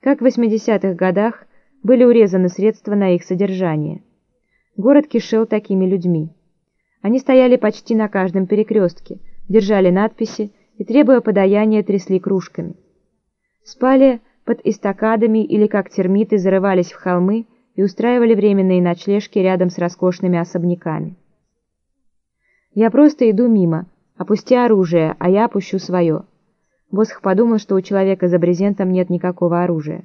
как в 80-х годах были урезаны средства на их содержание. Город кишел такими людьми. Они стояли почти на каждом перекрестке, держали надписи и, требуя подаяния, трясли кружками. Спали под эстакадами или как термиты зарывались в холмы и устраивали временные ночлежки рядом с роскошными особняками. Я просто иду мимо, опусти оружие, а я опущу свое. Босх подумал, что у человека за брезентом нет никакого оружия.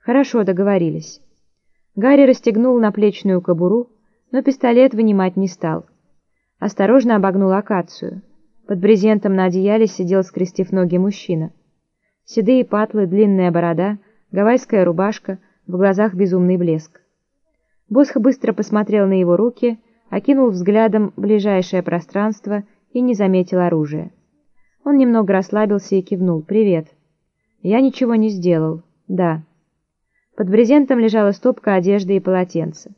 Хорошо, договорились. Гарри расстегнул наплечную кобуру, но пистолет вынимать не стал. Осторожно обогнул акацию. Под брезентом на одеяле сидел, скрестив ноги, мужчина. Седые патлы, длинная борода, гавайская рубашка, в глазах безумный блеск. Босх быстро посмотрел на его руки, окинул взглядом ближайшее пространство и не заметил оружия. Он немного расслабился и кивнул. «Привет». «Я ничего не сделал». «Да». Под брезентом лежала стопка одежды и полотенца.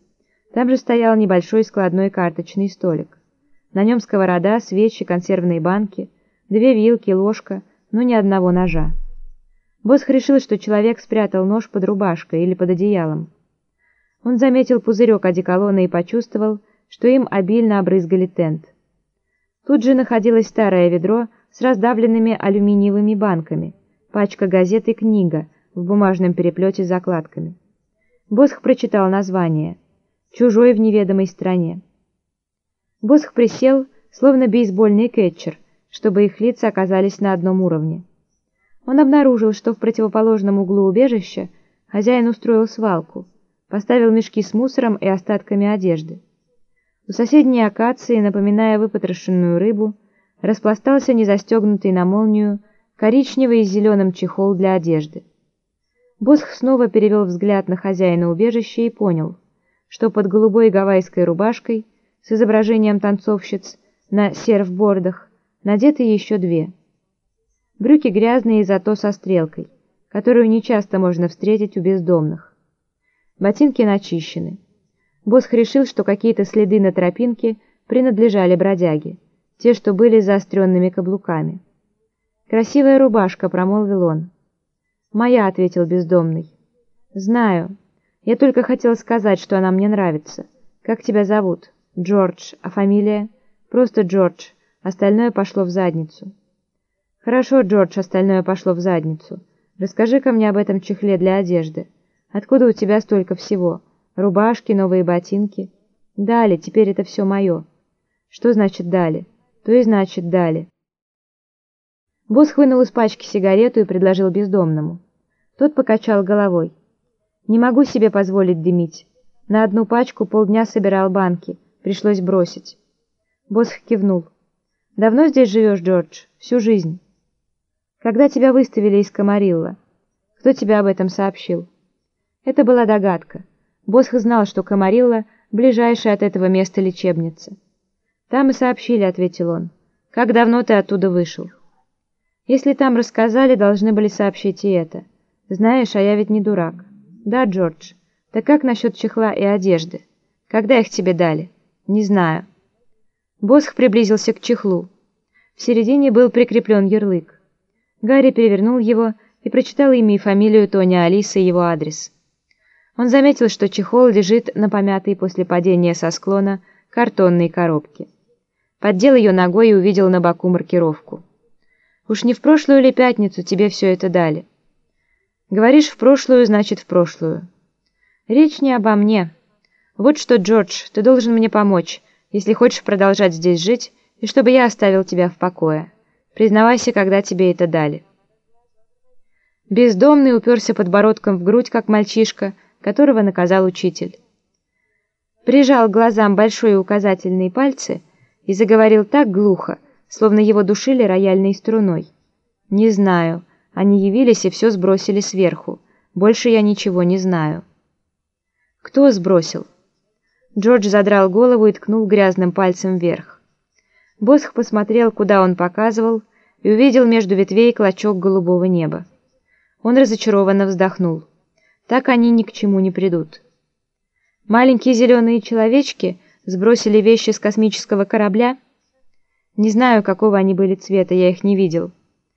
Там же стоял небольшой складной карточный столик. На нем сковорода, свечи, консервные банки, две вилки, ложка, но ни одного ножа. Босх решил, что человек спрятал нож под рубашкой или под одеялом. Он заметил пузырек одеколона и почувствовал, что им обильно обрызгали тент. Тут же находилось старое ведро с раздавленными алюминиевыми банками, пачка газет и книга в бумажном переплете с закладками. Босх прочитал название «Чужой в неведомой стране». Босх присел, словно бейсбольный кетчер, чтобы их лица оказались на одном уровне. Он обнаружил, что в противоположном углу убежища хозяин устроил свалку, поставил мешки с мусором и остатками одежды. У соседней акации, напоминая выпотрошенную рыбу, распластался незастегнутый на молнию коричневый и зеленым чехол для одежды. Босх снова перевел взгляд на хозяина убежища и понял, что под голубой гавайской рубашкой с изображением танцовщиц на серфбордах надеты еще две. Брюки грязные, зато со стрелкой, которую нечасто можно встретить у бездомных. Ботинки начищены. Босх решил, что какие-то следы на тропинке принадлежали бродяге, те, что были заостренными каблуками. «Красивая рубашка», — промолвил он. «Моя», — ответил бездомный. «Знаю. Я только хотел сказать, что она мне нравится. Как тебя зовут?» «Джордж. А фамилия?» «Просто Джордж. Остальное пошло в задницу». «Хорошо, Джордж, остальное пошло в задницу. Расскажи-ка мне об этом чехле для одежды. Откуда у тебя столько всего?» Рубашки, новые ботинки. Дали, теперь это все мое. Что значит дали? То и значит дали. Босс вынул из пачки сигарету и предложил бездомному. Тот покачал головой. «Не могу себе позволить дымить. На одну пачку полдня собирал банки. Пришлось бросить». Босс кивнул. «Давно здесь живешь, Джордж? Всю жизнь?» «Когда тебя выставили из Камарилла? Кто тебе об этом сообщил?» «Это была догадка». Босх знал, что Камарилла — ближайшая от этого места лечебница. «Там и сообщили», — ответил он. «Как давно ты оттуда вышел?» «Если там рассказали, должны были сообщить и это. Знаешь, а я ведь не дурак». «Да, Джордж. Так как насчет чехла и одежды? Когда их тебе дали?» «Не знаю». Босх приблизился к чехлу. В середине был прикреплен ярлык. Гарри перевернул его и прочитал имя и фамилию Тони Алисы и его адрес. Он заметил, что чехол лежит на помятой после падения со склона картонной коробке. Поддел ее ногой и увидел на боку маркировку. «Уж не в прошлую ли пятницу тебе все это дали?» «Говоришь, в прошлую, значит, в прошлую». «Речь не обо мне. Вот что, Джордж, ты должен мне помочь, если хочешь продолжать здесь жить, и чтобы я оставил тебя в покое. Признавайся, когда тебе это дали». Бездомный уперся подбородком в грудь, как мальчишка, которого наказал учитель. Прижал к глазам большие указательные пальцы и заговорил так глухо, словно его душили рояльной струной. «Не знаю. Они явились и все сбросили сверху. Больше я ничего не знаю». «Кто сбросил?» Джордж задрал голову и ткнул грязным пальцем вверх. Босх посмотрел, куда он показывал, и увидел между ветвей клочок голубого неба. Он разочарованно вздохнул. Так они ни к чему не придут. Маленькие зеленые человечки сбросили вещи с космического корабля. Не знаю, какого они были цвета, я их не видел.